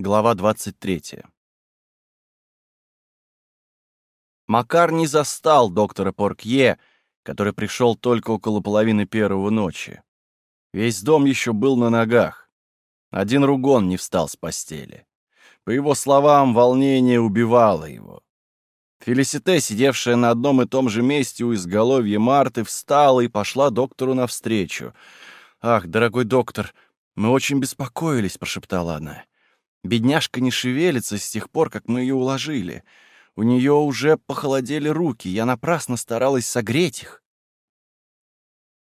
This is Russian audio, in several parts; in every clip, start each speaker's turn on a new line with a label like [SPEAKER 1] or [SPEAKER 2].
[SPEAKER 1] Глава 23. Макар не застал доктора Поркье, который пришел только около половины первого ночи. Весь дом еще был на ногах. Один ругон не встал с постели. По его словам, волнение убивало его. Фелисите, сидевшая на одном и том же месте у изголовья Марты, встала и пошла доктору навстречу. «Ах, дорогой доктор, мы очень беспокоились», — прошептала она. «Бедняжка не шевелится с тех пор, как мы ее уложили. У нее уже похолодели руки, я напрасно старалась согреть их».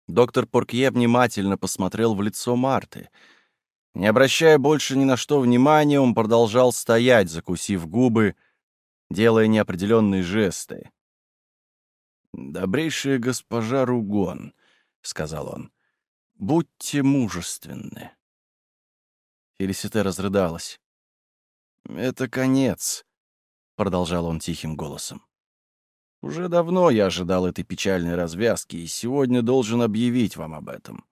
[SPEAKER 1] Доктор Поркье внимательно посмотрел в лицо Марты. Не обращая больше ни на что внимания, он продолжал стоять, закусив губы, делая неопределенные жесты. «Добрейшая госпожа Ругон», — сказал он, — «будьте мужественны». Фелисите разрыдалась. «Это конец», — продолжал он тихим голосом. «Уже давно я ожидал этой печальной развязки, и сегодня должен объявить вам об этом.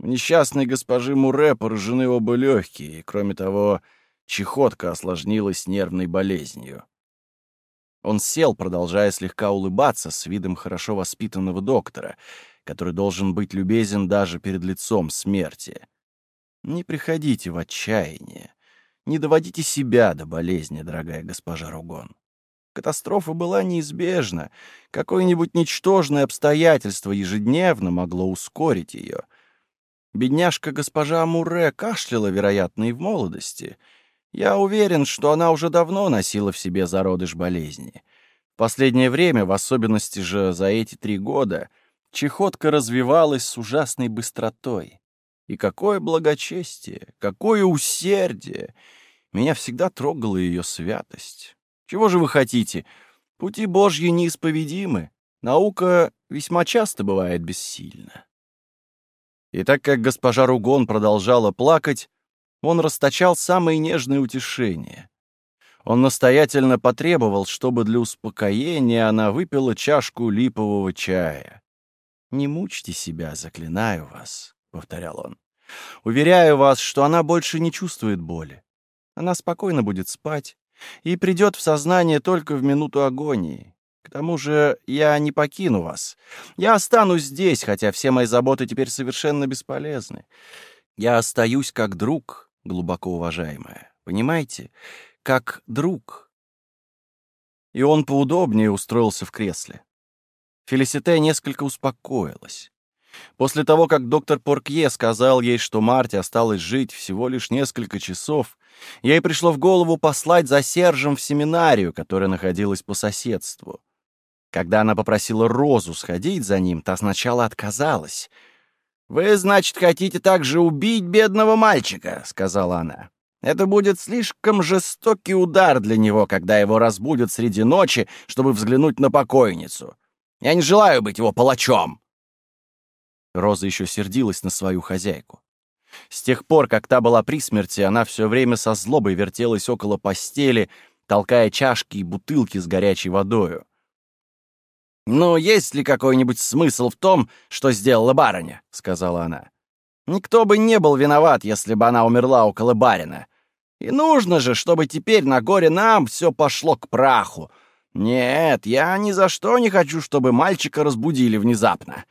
[SPEAKER 1] У несчастной госпожи Муре поражены оба легкие, и, кроме того, чехотка осложнилась нервной болезнью. Он сел, продолжая слегка улыбаться с видом хорошо воспитанного доктора, который должен быть любезен даже перед лицом смерти. Не приходите в отчаяние. Не доводите себя до болезни, дорогая госпожа Ругон. Катастрофа была неизбежна. Какое-нибудь ничтожное обстоятельство ежедневно могло ускорить ее. Бедняжка госпожа Муре кашляла, вероятно, и в молодости — я уверен, что она уже давно носила в себе зародыш болезни. В последнее время, в особенности же за эти три года, чехотка развивалась с ужасной быстротой. И какое благочестие, какое усердие! Меня всегда трогала ее святость. Чего же вы хотите? Пути Божьи неисповедимы. Наука весьма часто бывает бессильна. И так как госпожа Ругон продолжала плакать, он расточал самые нежные утешения. Он настоятельно потребовал, чтобы для успокоения она выпила чашку липового чая. «Не мучьте себя, заклинаю вас», — повторял он. «Уверяю вас, что она больше не чувствует боли. Она спокойно будет спать и придет в сознание только в минуту агонии. К тому же я не покину вас. Я останусь здесь, хотя все мои заботы теперь совершенно бесполезны. Я остаюсь как друг, глубоко уважаемая. Понимаете? Как друг. И он поудобнее устроился в кресле. Фелисите несколько успокоилась. После того, как доктор Поркье сказал ей, что Марте осталось жить всего лишь несколько часов, ей пришло в голову послать за Сержем в семинарию, которая находилась по соседству. Когда она попросила Розу сходить за ним, та сначала отказалась — «Вы, значит, хотите также убить бедного мальчика», — сказала она. «Это будет слишком жестокий удар для него, когда его разбудят среди ночи, чтобы взглянуть на покойницу. Я не желаю быть его палачом». Роза еще сердилась на свою хозяйку. С тех пор, как та была при смерти, она все время со злобой вертелась около постели, толкая чашки и бутылки с горячей водою. «Ну, есть ли какой-нибудь смысл в том, что сделала барыня?» — сказала она. «Никто бы не был виноват, если бы она умерла около барина. И нужно же, чтобы теперь на горе нам все пошло к праху. Нет, я ни за что не хочу, чтобы мальчика разбудили внезапно».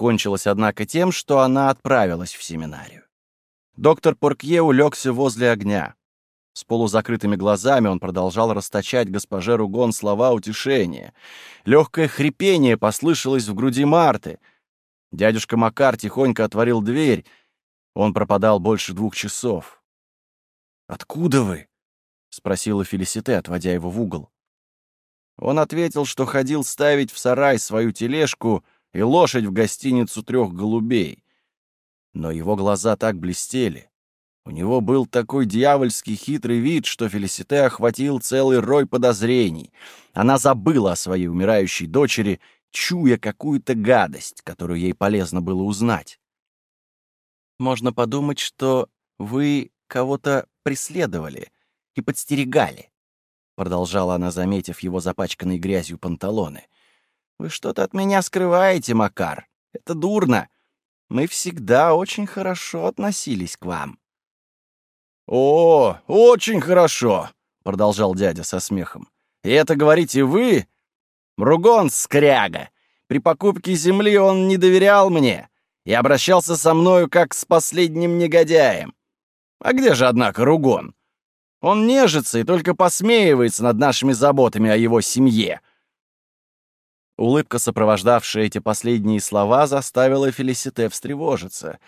[SPEAKER 1] Кончилось, однако, тем, что она отправилась в семинарию. Доктор Поркье улегся возле огня. С полузакрытыми глазами он продолжал расточать госпоже Ругон слова утешения. Легкое хрипение послышалось в груди Марты. Дядюшка Макар тихонько отворил дверь. Он пропадал больше двух часов. «Откуда вы?» — спросила Фелисите, отводя его в угол. Он ответил, что ходил ставить в сарай свою тележку и лошадь в гостиницу трех голубей. Но его глаза так блестели, у него был такой дьявольский хитрый вид, что Фелисите охватил целый рой подозрений. Она забыла о своей умирающей дочери, чуя какую-то гадость, которую ей полезно было узнать. «Можно подумать, что вы кого-то преследовали и подстерегали», продолжала она, заметив его запачканной грязью панталоны. «Вы что-то от меня скрываете, Макар. Это дурно. Мы всегда очень хорошо относились к вам». «О, очень хорошо!» — продолжал дядя со смехом. «И это говорите вы? Ругон скряга! При покупке земли он не доверял мне и обращался со мною как с последним негодяем. А где же, однако, Ругон? Он нежится и только посмеивается над нашими заботами о его семье». Улыбка, сопровождавшая эти последние слова, заставила Фелисите встревожиться.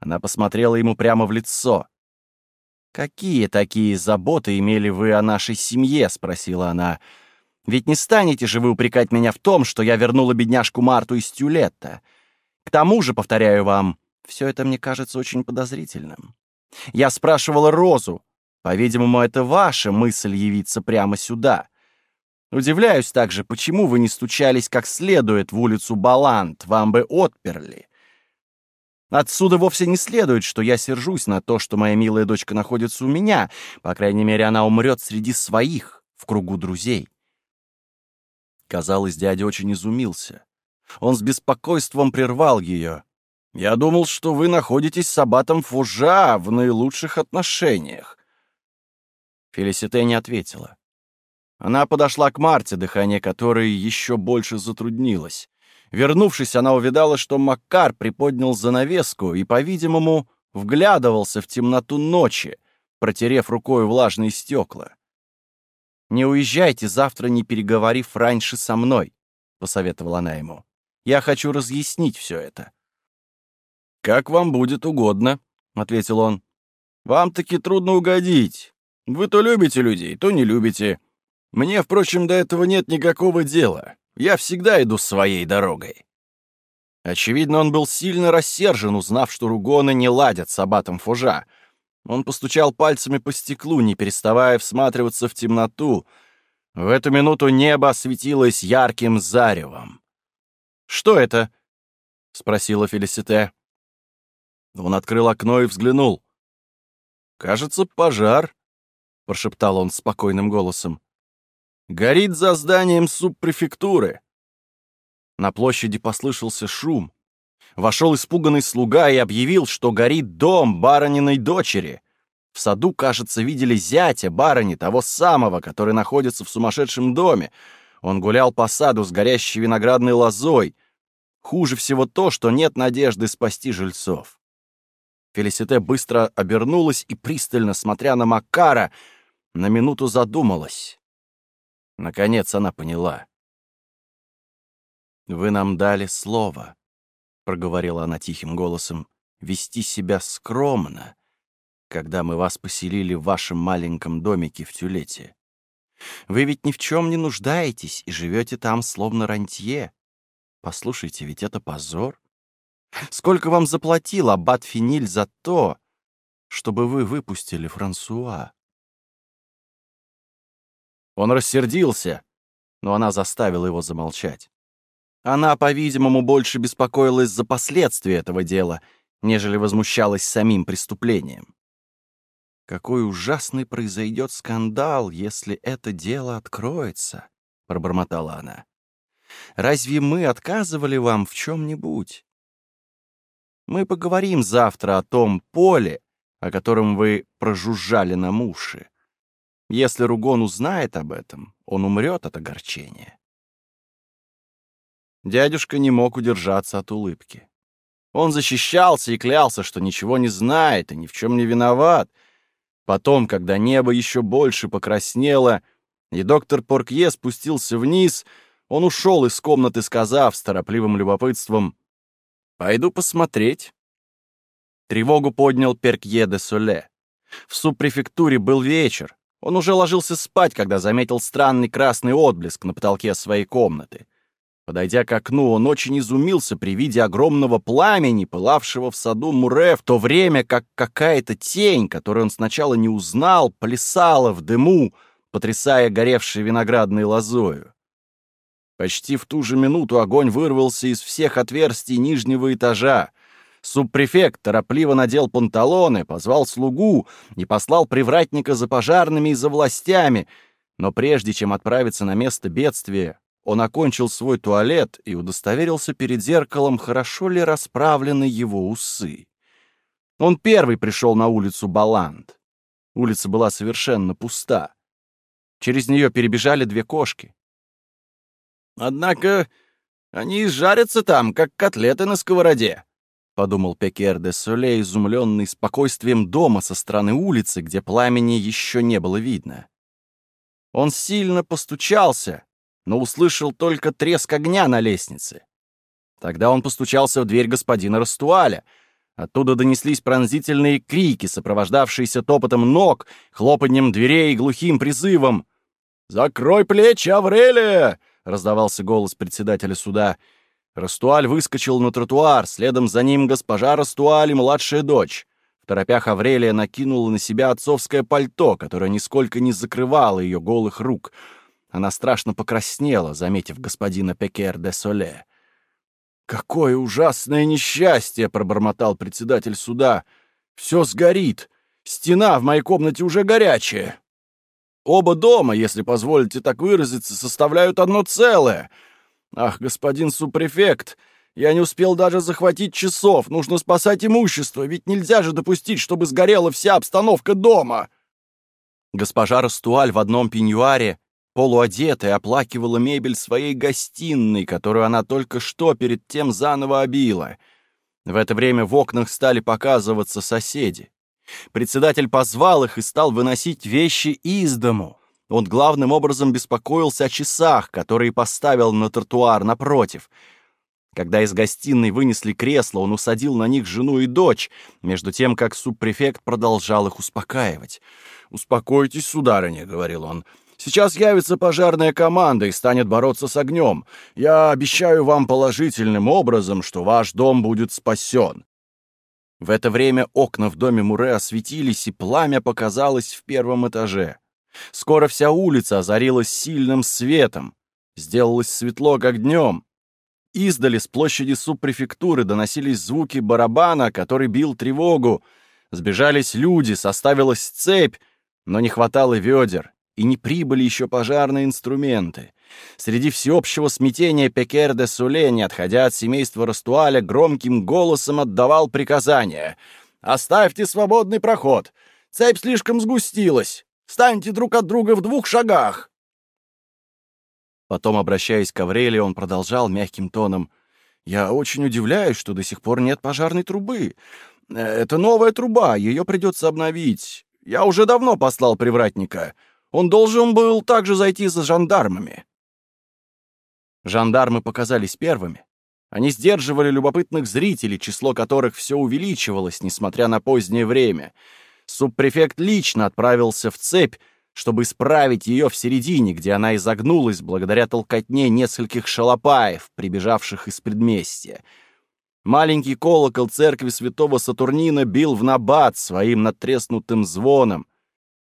[SPEAKER 1] Она посмотрела ему прямо в лицо. «Какие такие заботы имели вы о нашей семье?» — спросила она. «Ведь не станете же вы упрекать меня в том, что я вернула бедняжку Марту из Тюлетта. К тому же, повторяю вам, все это мне кажется очень подозрительным. Я спрашивала Розу. По-видимому, это ваша мысль явиться прямо сюда». Удивляюсь также, почему вы не стучались как следует в улицу Балант, вам бы отперли. Отсюда вовсе не следует, что я сержусь на то, что моя милая дочка находится у меня. По крайней мере, она умрет среди своих, в кругу друзей. Казалось, дядя очень изумился. Он с беспокойством прервал ее. «Я думал, что вы находитесь с аббатом Фужа в наилучших отношениях». Фелисите не ответила. Она подошла к Марте, дыхание которой еще больше затруднилось. Вернувшись, она увидала, что Маккар приподнял занавеску и, по-видимому, вглядывался в темноту ночи, протерев рукой влажные стекла. «Не уезжайте завтра, не переговорив раньше со мной», — посоветовала она ему. «Я хочу разъяснить все это». «Как вам будет угодно», — ответил он. «Вам таки трудно угодить. Вы то любите людей, то не любите. Мне, впрочем, до этого нет никакого дела. Я всегда иду своей дорогой. Очевидно, он был сильно рассержен, узнав, что ругоны не ладят с аббатом Фужа. Он постучал пальцами по стеклу, не переставая всматриваться в темноту. В эту минуту небо осветилось ярким заревом. «Что это?» — спросила Фелисите. Он открыл окно и взглянул. «Кажется, пожар», — прошептал он спокойным голосом. Горит за зданием субпрефектуры. На площади послышался шум. Вошел испуганный слуга и объявил, что горит дом барониной дочери. В саду, кажется, видели зятя барыни, того самого, который находится в сумасшедшем доме. Он гулял по саду с горящей виноградной лозой. Хуже всего то, что нет надежды спасти жильцов. Фелисите быстро обернулась и, пристально смотря на Макара, на минуту задумалась. Наконец она поняла. «Вы нам дали слово», — проговорила она тихим голосом, — «вести себя скромно, когда мы вас поселили в вашем маленьком домике в Тюлете. Вы ведь ни в чем не нуждаетесь и живете там словно рантье. Послушайте, ведь это позор. Сколько вам заплатил аббат Финиль за то, чтобы вы выпустили Франсуа?» Он рассердился, но она заставила его замолчать. Она, по-видимому, больше беспокоилась за последствия этого дела, нежели возмущалась самим преступлением. «Какой ужасный произойдет скандал, если это дело откроется», — пробормотала она. «Разве мы отказывали вам в чем-нибудь? Мы поговорим завтра о том поле, о котором вы прожужжали на уши. Если Ругон узнает об этом, он умрет от огорчения. Дядюшка не мог удержаться от улыбки. Он защищался и клялся, что ничего не знает и ни в чем не виноват. Потом, когда небо еще больше покраснело, и доктор Поркье спустился вниз, он ушел из комнаты, сказав с торопливым любопытством «Пойду посмотреть». Тревогу поднял Перкье де Соле. В субпрефектуре был вечер, он уже ложился спать, когда заметил странный красный отблеск на потолке своей комнаты. Подойдя к окну, он очень изумился при виде огромного пламени, пылавшего в саду Муре, в то время как какая-то тень, которую он сначала не узнал, плясала в дыму, потрясая горевшей виноградной лозою. Почти в ту же минуту огонь вырвался из всех отверстий нижнего этажа. Субпрефект торопливо надел панталоны, позвал слугу и послал привратника за пожарными и за властями, но прежде чем отправиться на место бедствия, он окончил свой туалет и удостоверился перед зеркалом, хорошо ли расправлены его усы. Он первый пришел на улицу Баланд. Улица была совершенно пуста. Через нее перебежали две кошки. «Однако они жарятся там, как котлеты на сковороде», — подумал Пекер де Соле, изумленный спокойствием дома со стороны улицы, где пламени еще не было видно. Он сильно постучался, но услышал только треск огня на лестнице. Тогда он постучался в дверь господина Растуаля. Оттуда донеслись пронзительные крики, сопровождавшиеся топотом ног, хлопаньем дверей и глухим призывом. «Закрой плечи, Аврелия!» — раздавался голос председателя суда. Растуаль выскочил на тротуар, следом за ним госпожа Растуаль и младшая дочь. В торопях Аврелия накинула на себя отцовское пальто, которое нисколько не закрывало ее голых рук. Она страшно покраснела, заметив господина Пекер де Соле. «Какое ужасное несчастье!» — пробормотал председатель суда. «Все сгорит. Стена в моей комнате уже горячая. Оба дома, если позволите так выразиться, составляют одно целое. Ах, господин супрефект, я не успел даже захватить часов. Нужно спасать имущество, ведь нельзя же допустить, чтобы сгорела вся обстановка дома». Госпожа Растуаль в одном пеньюаре полуодетая, оплакивала мебель своей гостиной, которую она только что перед тем заново обила. В это время в окнах стали показываться соседи. Председатель позвал их и стал выносить вещи из дому. Он главным образом беспокоился о часах, которые поставил на тротуар напротив. Когда из гостиной вынесли кресло, он усадил на них жену и дочь, между тем, как субпрефект продолжал их успокаивать. «Успокойтесь, сударыня», — говорил он, — Сейчас явится пожарная команда и станет бороться с огнем. Я обещаю вам положительным образом, что ваш дом будет спасен». В это время окна в доме Муре осветились, и пламя показалось в первом этаже. Скоро вся улица озарилась сильным светом. Сделалось светло, как днем. Издали с площади субпрефектуры доносились звуки барабана, который бил тревогу. Сбежались люди, составилась цепь, но не хватало ведер и не прибыли еще пожарные инструменты. Среди всеобщего смятения Пекер де Суле, не отходя от семейства Растуаля, громким голосом отдавал приказания. «Оставьте свободный проход! Цепь слишком сгустилась! Станьте друг от друга в двух шагах!» Потом, обращаясь к Аврелию, он продолжал мягким тоном. «Я очень удивляюсь, что до сих пор нет пожарной трубы. Это новая труба, ее придется обновить. Я уже давно послал привратника. Он должен был также зайти за жандармами. Жандармы показались первыми. Они сдерживали любопытных зрителей, число которых все увеличивалось, несмотря на позднее время. Субпрефект лично отправился в цепь, чтобы исправить ее в середине, где она изогнулась благодаря толкотне нескольких шалопаев, прибежавших из предместья. Маленький колокол церкви святого Сатурнина бил в набат своим надтреснутым звоном,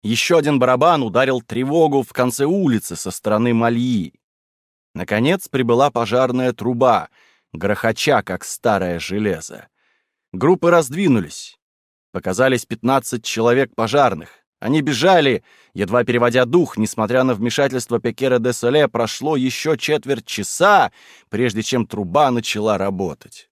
[SPEAKER 1] еще один барабан ударил тревогу в конце улицы со стороны Мальи. Наконец прибыла пожарная труба, грохоча, как старое железо. Группы раздвинулись. Показались 15 человек пожарных. Они бежали, едва переводя дух, несмотря на вмешательство Пекера де Соле, прошло еще четверть часа, прежде чем труба начала работать.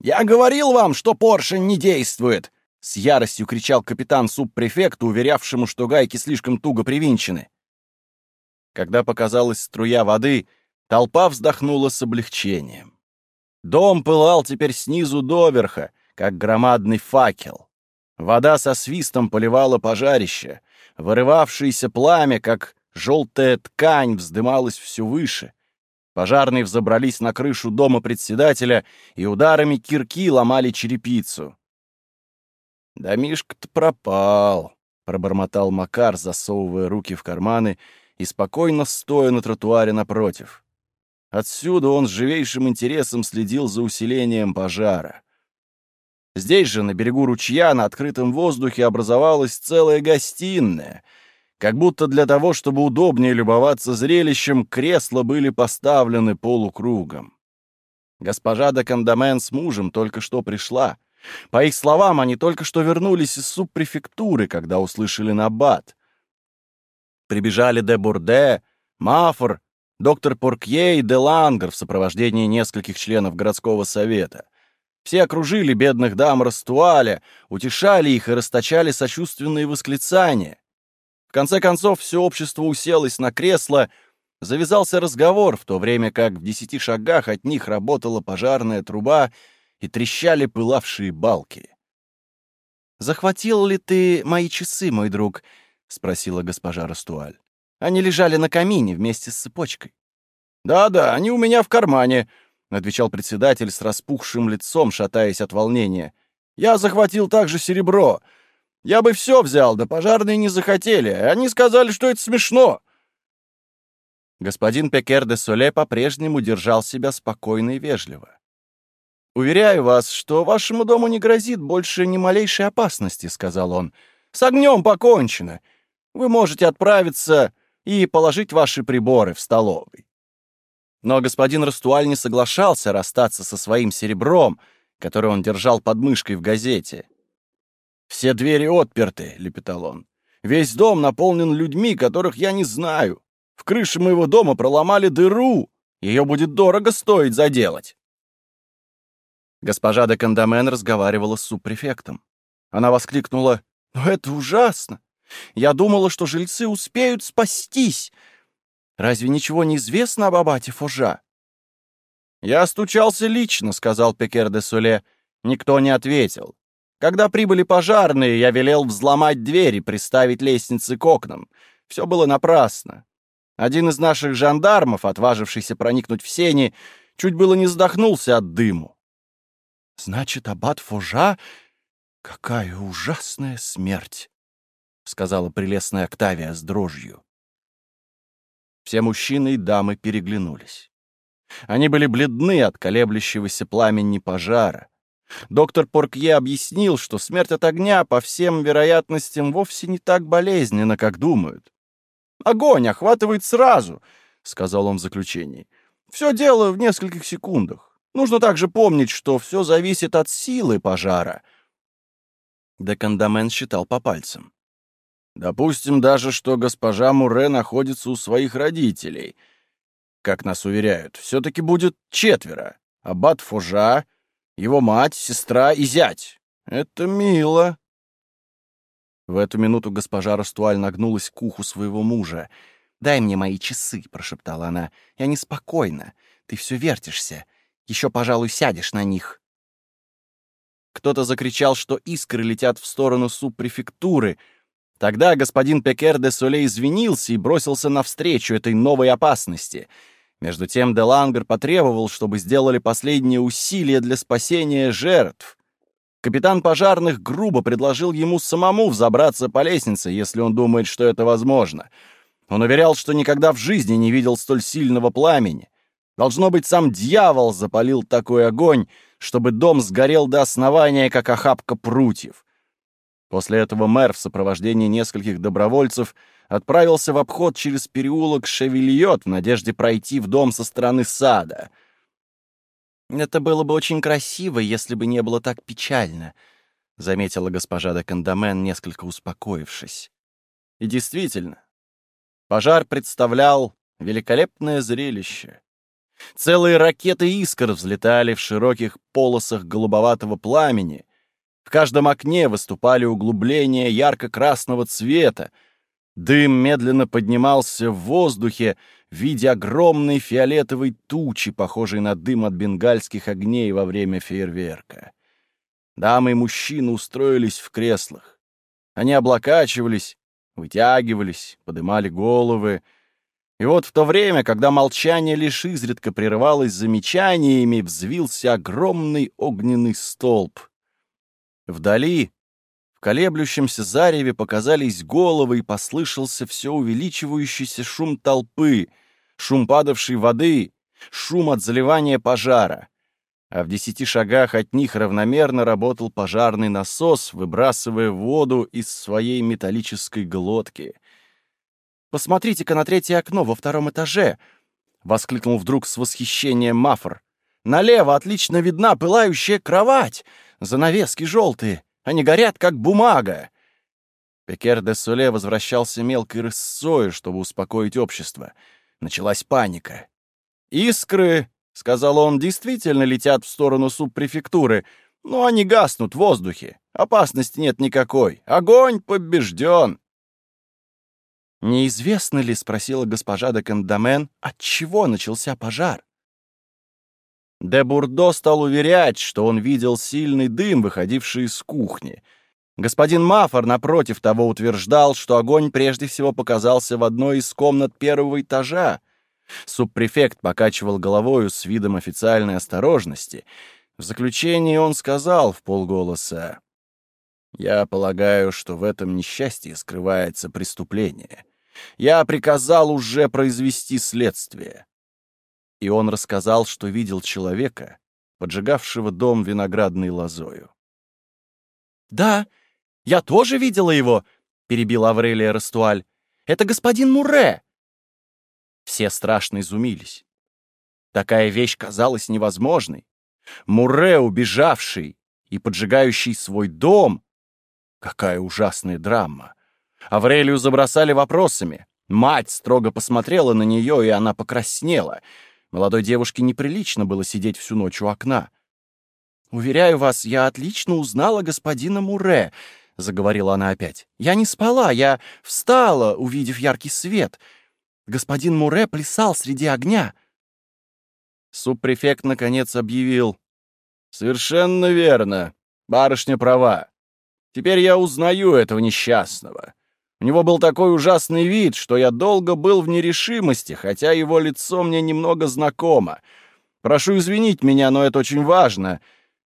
[SPEAKER 1] «Я говорил вам, что поршень не действует!» С яростью кричал капитан субпрефекту, уверявшему, что гайки слишком туго привинчены. Когда показалась струя воды, толпа вздохнула с облегчением. Дом пылал теперь снизу доверха, как громадный факел. Вода со свистом поливала пожарище. Вырывавшееся пламя, как желтая ткань, вздымалось все выше. Пожарные взобрались на крышу дома председателя и ударами кирки ломали черепицу. «Домишко-то пропал», — пробормотал Макар, засовывая руки в карманы и спокойно стоя на тротуаре напротив. Отсюда он с живейшим интересом следил за усилением пожара. Здесь же, на берегу ручья, на открытом воздухе образовалась целая гостиная. Как будто для того, чтобы удобнее любоваться зрелищем, кресла были поставлены полукругом. Госпожа де Кандамен с мужем только что пришла — по их словам, они только что вернулись из субпрефектуры, когда услышали набат. Прибежали де Бурде, Мафор, доктор Поркье и де Лангер в сопровождении нескольких членов городского совета. Все окружили бедных дам Растуаля, утешали их и расточали сочувственные восклицания. В конце концов, все общество уселось на кресло, завязался разговор, в то время как в десяти шагах от них работала пожарная труба и трещали пылавшие балки. «Захватил ли ты мои часы, мой друг?» — спросила госпожа Растуаль. «Они лежали на камине вместе с цепочкой». «Да-да, они у меня в кармане», — отвечал председатель с распухшим лицом, шатаясь от волнения. «Я захватил также серебро. Я бы все взял, да пожарные не захотели. Они сказали, что это смешно». Господин Пекер де Соле по-прежнему держал себя спокойно и вежливо. «Уверяю вас, что вашему дому не грозит больше ни малейшей опасности», — сказал он. «С огнем покончено. Вы можете отправиться и положить ваши приборы в столовой». Но господин Растуаль не соглашался расстаться со своим серебром, которое он держал под мышкой в газете. «Все двери отперты», — лепетал он. «Весь дом наполнен людьми, которых я не знаю. В крыше моего дома проломали дыру. Ее будет дорого стоить заделать». Госпожа де Кандамен разговаривала с субпрефектом. Она воскликнула, «Но это ужасно! Я думала, что жильцы успеют спастись. Разве ничего не известно об аббате Фужа?» «Я стучался лично», — сказал Пекер де Суле. Никто не ответил. Когда прибыли пожарные, я велел взломать дверь и приставить лестницы к окнам. Все было напрасно. Один из наших жандармов, отважившийся проникнуть в сени, чуть было не задохнулся от дыму. «Значит, аббат Фужа — какая ужасная смерть!» — сказала прелестная Октавия с дрожью. Все мужчины и дамы переглянулись. Они были бледны от колеблющегося пламени пожара. Доктор Поркье объяснил, что смерть от огня, по всем вероятностям, вовсе не так болезненна, как думают. «Огонь охватывает сразу», — сказал он в заключении. «Все дело в нескольких секундах. Нужно также помнить, что все зависит от силы пожара». Декандамен считал по пальцам. Допустим даже, что госпожа Муре находится у своих родителей. Как нас уверяют, все-таки будет четверо. Аббат Фужа, его мать, сестра и зять. Это мило. В эту минуту госпожа Растуаль нагнулась к уху своего мужа. «Дай мне мои часы», — прошептала она. «Я неспокойна. Ты все вертишься. Еще, пожалуй, сядешь на них». Кто-то закричал, что искры летят в сторону субпрефектуры — Тогда господин Пекер де Соле извинился и бросился навстречу этой новой опасности. Между тем де Лангер потребовал, чтобы сделали последние усилия для спасения жертв. Капитан пожарных грубо предложил ему самому взобраться по лестнице, если он думает, что это возможно. Он уверял, что никогда в жизни не видел столь сильного пламени. Должно быть, сам дьявол запалил такой огонь, чтобы дом сгорел до основания, как охапка прутьев. После этого мэр в сопровождении нескольких добровольцев отправился в обход через переулок Шевильот в надежде пройти в дом со стороны сада. «Это было бы очень красиво, если бы не было так печально», — заметила госпожа де Кандамен, несколько успокоившись. И действительно, пожар представлял великолепное зрелище. Целые ракеты искр взлетали в широких полосах голубоватого пламени, в каждом окне выступали углубления ярко-красного цвета. Дым медленно поднимался в воздухе в виде огромной фиолетовой тучи, похожей на дым от бенгальских огней во время фейерверка. Дамы и мужчины устроились в креслах. Они облокачивались, вытягивались, подымали головы. И вот в то время, когда молчание лишь изредка прерывалось замечаниями, взвился огромный огненный столб. Вдали, в колеблющемся зареве показались головы и послышался все увеличивающийся шум толпы, шум падавшей воды, шум от заливания пожара. А в десяти шагах от них равномерно работал пожарный насос, выбрасывая воду из своей металлической глотки. «Посмотрите-ка на третье окно во втором этаже!» — воскликнул вдруг с восхищением Мафр. «Налево отлично видна пылающая кровать!» Занавески желтые, они горят, как бумага. Пекер де Соле возвращался мелкой рысцой, чтобы успокоить общество. Началась паника. Искры сказал он, действительно летят в сторону субпрефектуры, но они гаснут в воздухе. Опасности нет никакой. Огонь побежден.
[SPEAKER 2] «Неизвестно ли, — спросила госпожа де Кандамен, — от чего начался пожар?»
[SPEAKER 1] Де Бурдо стал уверять, что он видел сильный дым, выходивший из кухни. Господин Мафор, напротив того, утверждал, что огонь прежде всего показался в одной из комнат первого этажа. Субпрефект покачивал головою с видом официальной осторожности. В заключении он сказал в полголоса, «Я полагаю, что в этом несчастье скрывается преступление. Я приказал уже произвести следствие». И он рассказал, что видел человека, поджигавшего дом виноградной лозою.
[SPEAKER 2] «Да, я тоже видела его», — перебила Аврелия Растуаль. «Это господин Муре». Все страшно изумились. Такая вещь казалась невозможной. Муре, убежавший и поджигающий свой дом. Какая ужасная драма. Аврелию забросали вопросами. Мать строго посмотрела на нее, и она покраснела. Молодой девушке неприлично было сидеть всю ночь у окна. «Уверяю вас, я отлично узнала господина Муре», — заговорила она опять. «Я не спала, я встала, увидев яркий свет. Господин Муре плясал среди огня».
[SPEAKER 1] Субпрефект, наконец, объявил. «Совершенно верно. Барышня права. Теперь я узнаю этого несчастного. У него был такой ужасный вид, что я долго был в нерешимости, хотя его лицо мне немного знакомо. Прошу извинить меня, но это очень важно.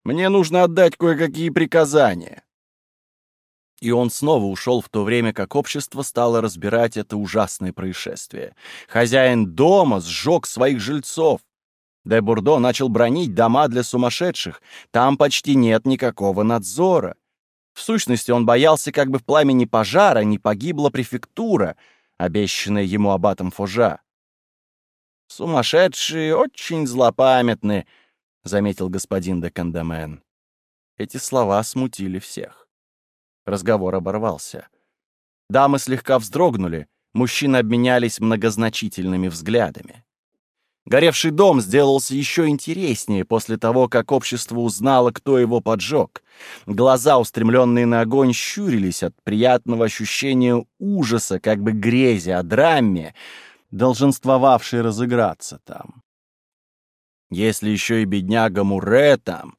[SPEAKER 1] Мне нужно отдать кое-какие приказания и он снова ушел в то время, как общество стало разбирать это ужасное происшествие. Хозяин дома сжег своих жильцов. Де Бурдо начал бронить дома для сумасшедших. Там почти нет никакого надзора. В сущности, он боялся, как бы в пламени пожара не погибла префектура, обещанная ему аббатом Фожа. «Сумасшедшие очень злопамятны», — заметил господин де Кандамен. Эти слова смутили всех. Разговор оборвался. Дамы слегка вздрогнули, мужчины обменялись многозначительными взглядами. Горевший дом сделался еще интереснее после того, как общество узнало, кто его поджег. Глаза, устремленные на огонь, щурились от приятного ощущения ужаса, как бы грези о драме, долженствовавшей разыграться там. Если еще и бедняга Муре там,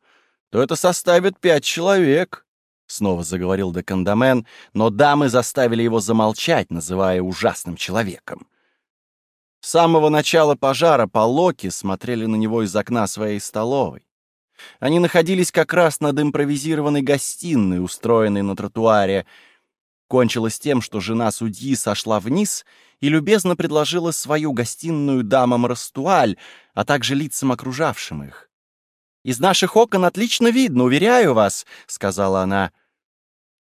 [SPEAKER 1] то это составит пять человек. — снова заговорил де Кандамен, но дамы заставили его замолчать, называя ужасным человеком. С самого начала пожара Полоки смотрели на него из окна своей столовой. Они находились как раз над импровизированной гостиной, устроенной на тротуаре. Кончилось тем, что жена судьи сошла вниз и любезно предложила свою гостиную дамам Растуаль, а также лицам окружавшим их. «Из наших окон отлично видно, уверяю вас», — сказала она.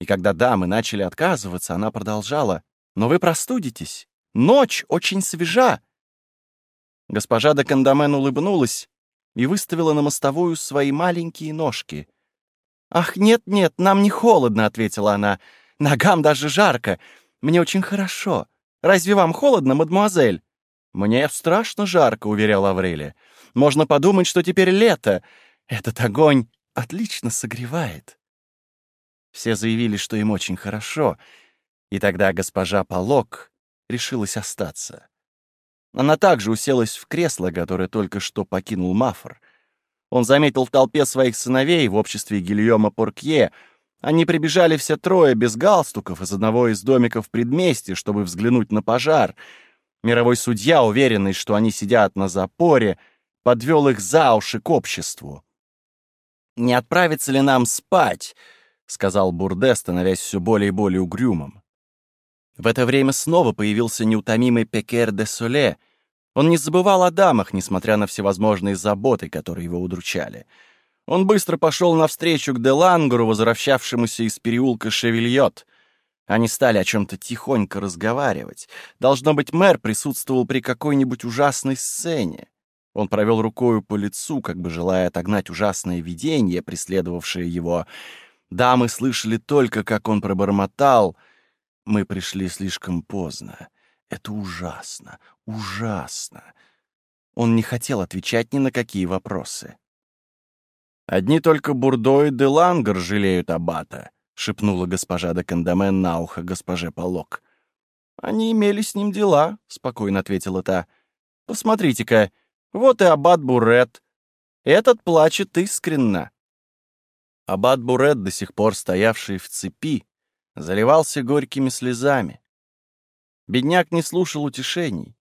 [SPEAKER 1] И когда дамы начали отказываться, она продолжала. «Но вы простудитесь. Ночь очень свежа». Госпожа де Кандамен улыбнулась и выставила на мостовую свои маленькие ножки. «Ах, нет-нет, нам не холодно», — ответила она. «Ногам даже жарко. Мне очень хорошо. Разве вам холодно, мадемуазель?» «Мне страшно жарко», — уверяла Аврелия. «Можно подумать, что теперь лето. Этот огонь отлично согревает. Все заявили, что им очень хорошо, и тогда госпожа Полок решилась остаться. Она также уселась в кресло, которое только что покинул Мафр. Он заметил в толпе своих сыновей в обществе Гильома Поркье. Они прибежали все трое без галстуков из одного из домиков предместья, чтобы взглянуть на пожар. Мировой судья, уверенный, что они сидят на запоре, подвел их за уши к обществу. «Не отправиться ли нам спать?» — сказал Бурде, становясь все более и более угрюмым. В это время снова появился неутомимый Пекер де Соле. Он не забывал о дамах, несмотря на всевозможные заботы, которые его удручали. Он быстро пошел навстречу к Делангуру, возвращавшемуся из переулка Шевельот. Они стали о чем-то тихонько разговаривать. Должно быть, мэр присутствовал при какой-нибудь ужасной сцене. Он провел рукою по лицу, как бы желая отогнать ужасное видение, преследовавшее его. Дамы слышали только, как он пробормотал. «Мы пришли слишком поздно. Это ужасно, ужасно».
[SPEAKER 2] Он не хотел отвечать ни на какие вопросы.
[SPEAKER 1] «Одни только Бурдо и Делангер жалеют Аббата», — шепнула госпожа де Кандамен на ухо госпоже Полок. «Они имели с ним дела», — спокойно ответила та. «Посмотрите-ка, вот и Аббат Бурет. Этот плачет искренно». Аббат Бурет, до сих пор стоявший в цепи, заливался горькими слезами. Бедняк не слушал утешений.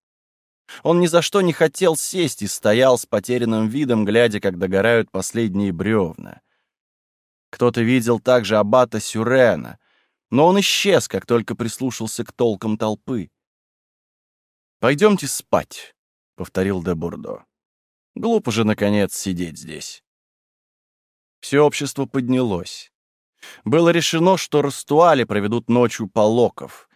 [SPEAKER 1] Он ни за что не хотел сесть и стоял с потерянным видом, глядя, как догорают последние бревна. Кто-то видел также аббата Сюрена, но он исчез, как только прислушался к толкам толпы. «Пойдемте спать», — повторил де Бурдо. «Глупо же, наконец, сидеть здесь». Все общество поднялось. Было решено, что Растуали проведут ночью полоков.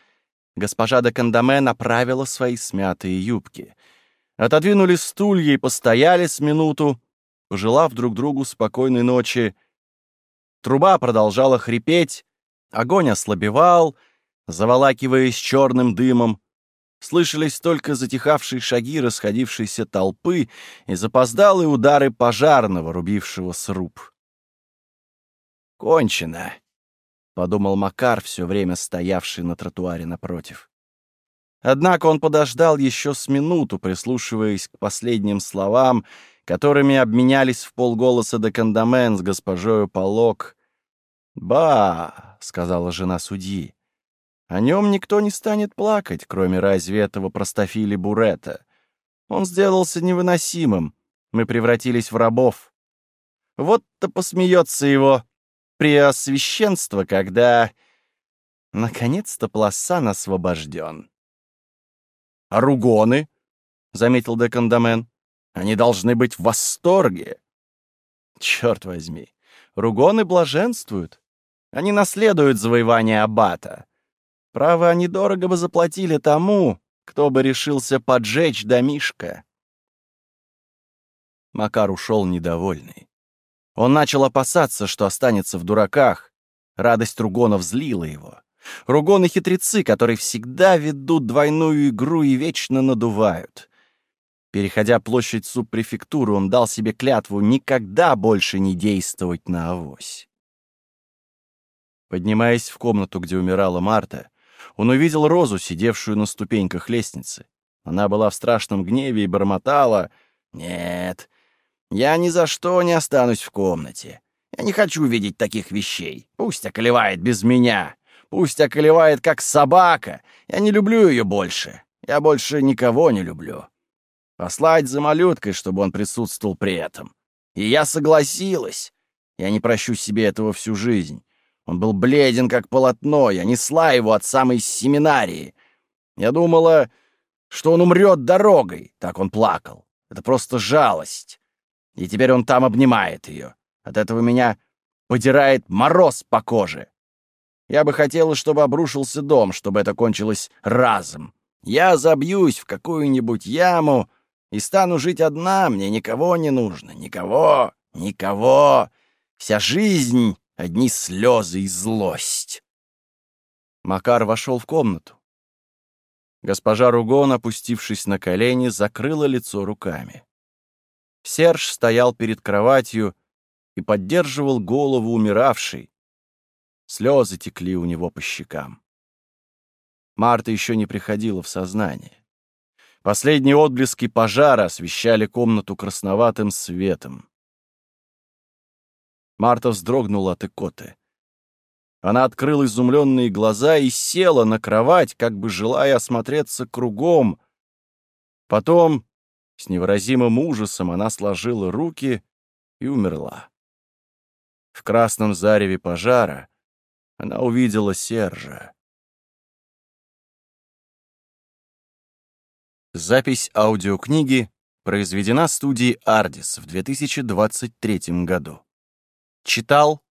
[SPEAKER 1] Госпожа де Кандаме направила свои смятые юбки. Отодвинули стулья и постояли с минуту, пожелав друг другу спокойной ночи. Труба продолжала хрипеть, огонь ослабевал, заволакиваясь черным дымом. Слышались только затихавшие шаги расходившейся толпы и запоздалые удары пожарного, рубившего сруб. «Кончено», — подумал Макар, все время стоявший на тротуаре напротив. Однако он подождал еще с минуту, прислушиваясь к последним словам, которыми обменялись в полголоса до Кандамен с госпожою Полок. «Ба», — сказала жена судьи, — «о нем никто не станет плакать, кроме разве этого простофили Бурета. Он сделался невыносимым, мы превратились в рабов. Вот-то посмеется его преосвященство, когда... Наконец-то Пласан освобожден. «А ругоны?» — заметил Декандамен. «Они должны быть в восторге». «Черт возьми, ругоны блаженствуют. Они наследуют завоевание Аббата. Право, они дорого бы заплатили тому, кто бы решился поджечь домишко». Макар ушел недовольный. Он начал опасаться, что останется в дураках. Радость Ругонов злила его. Ругоны — хитрецы, которые всегда ведут двойную игру и вечно надувают. Переходя площадь субпрефектуры, он дал себе клятву никогда больше не действовать на авось. Поднимаясь в комнату, где умирала Марта, он увидел Розу, сидевшую на ступеньках лестницы. Она была в страшном гневе и бормотала. «Нет, я ни за что не останусь в комнате. Я не хочу видеть таких вещей. Пусть околевает без меня. Пусть околевает как собака. Я не люблю ее больше. Я больше никого не люблю. Послать за малюткой, чтобы он присутствовал при этом. И я согласилась. Я не прощу себе этого всю жизнь. Он был бледен, как полотно. Я несла его от самой семинарии. Я думала, что он умрет дорогой. Так он плакал. Это просто жалость. И теперь он там обнимает ее. От этого меня подирает мороз по коже. Я бы хотела, чтобы обрушился дом, чтобы это кончилось разом. Я забьюсь в какую-нибудь яму и стану жить одна, мне никого не нужно. Никого, никого. Вся жизнь — одни слезы и злость. Макар вошел в комнату. Госпожа Ругон, опустившись на колени, закрыла лицо руками. Серж стоял перед кроватью и поддерживал голову умиравшей. Слезы текли у него по щекам. Марта еще не приходила в сознание. Последние отблески пожара освещали комнату красноватым светом. Марта вздрогнула от икоты. Она открыла изумленные глаза и села на кровать, как бы желая осмотреться кругом. Потом с невыразимым ужасом она сложила руки и умерла. В красном зареве пожара она увидела Сержа. Запись аудиокниги произведена студией «Ардис» в 2023 году. Читал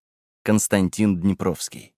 [SPEAKER 1] Константин Днепровский.